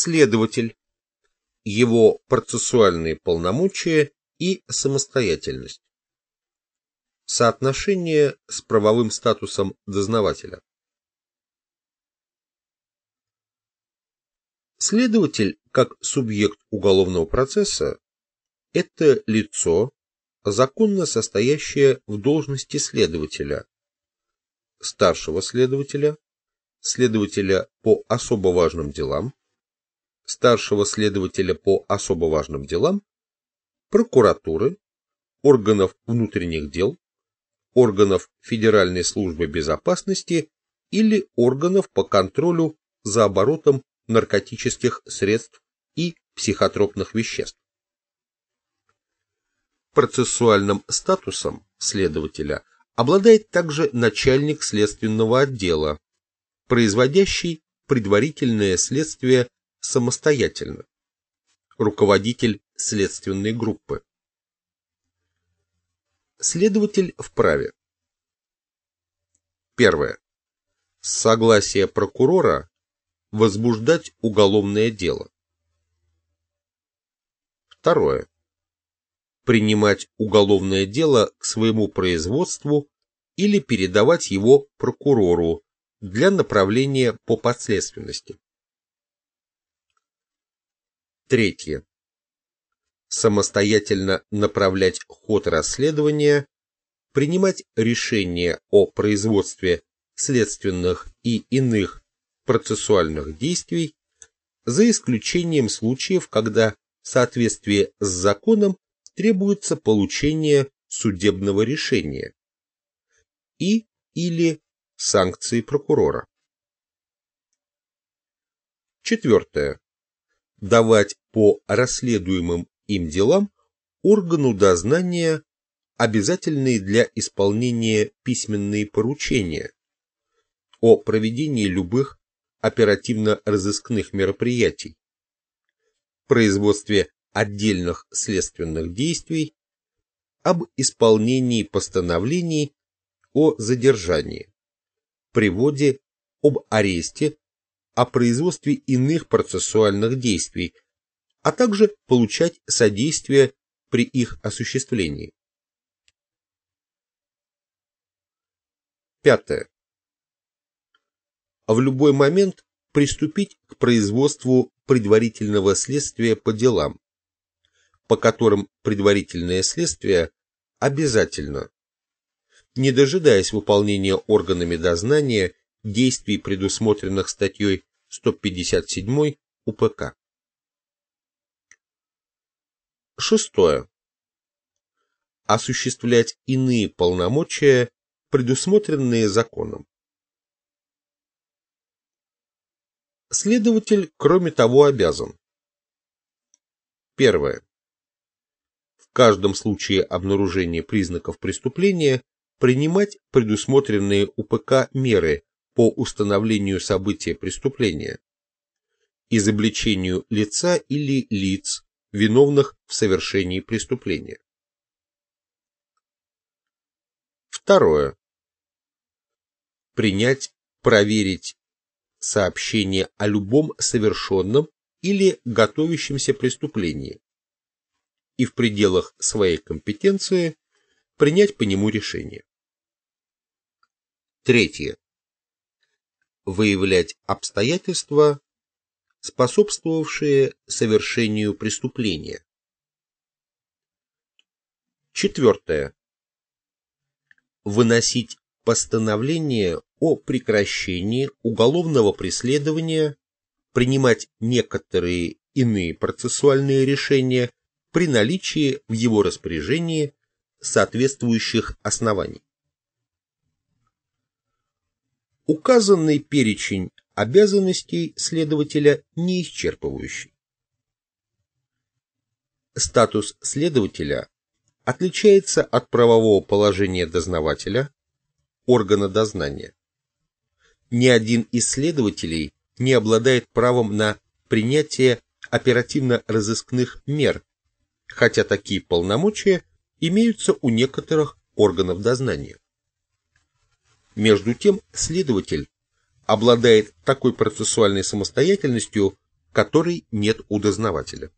Следователь. Его процессуальные полномочия и самостоятельность. Соотношение с правовым статусом дознавателя. Следователь, как субъект уголовного процесса, это лицо, законно состоящее в должности следователя, старшего следователя, следователя по особо важным делам, старшего следователя по особо важным делам, прокуратуры, органов внутренних дел, органов Федеральной службы безопасности или органов по контролю за оборотом наркотических средств и психотропных веществ. Процессуальным статусом следователя обладает также начальник следственного отдела, производящий предварительное следствие самостоятельно, руководитель следственной группы. Следователь вправе. Первое. С согласия прокурора возбуждать уголовное дело. Второе. Принимать уголовное дело к своему производству или передавать его прокурору для направления по подследственности. Третье. Самостоятельно направлять ход расследования, принимать решения о производстве следственных и иных процессуальных действий, за исключением случаев, когда в соответствии с законом требуется получение судебного решения и или санкции прокурора. Четвертое. Давать по расследуемым им делам органу дознания обязательные для исполнения письменные поручения о проведении любых оперативно-розыскных мероприятий, производстве отдельных следственных действий, об исполнении постановлений о задержании, приводе, об аресте, о производстве иных процессуальных действий, а также получать содействие при их осуществлении. Пятое в любой момент приступить к производству предварительного следствия по делам, по которым предварительное следствие обязательно, не дожидаясь выполнения органами дознания действий, предусмотренных статьей 157 УПК. Шестое. Осуществлять иные полномочия, предусмотренные законом. Следователь, кроме того, обязан. Первое. В каждом случае обнаружения признаков преступления принимать предусмотренные УПК меры по установлению события преступления, изобличению лица или лиц, виновных в совершении преступления. Второе. Принять, проверить сообщение о любом совершенном или готовящемся преступлении и в пределах своей компетенции принять по нему решение. Третье. Выявлять обстоятельства, способствовавшие совершению преступления. Четвертое. Выносить постановление о прекращении уголовного преследования, принимать некоторые иные процессуальные решения при наличии в его распоряжении соответствующих оснований. Указанный перечень обязанностей следователя не исчерпывающий. Статус следователя отличается от правового положения дознавателя, органа дознания. Ни один из следователей не обладает правом на принятие оперативно-розыскных мер, хотя такие полномочия имеются у некоторых органов дознания. Между тем, следователь обладает такой процессуальной самостоятельностью, которой нет у дознавателя.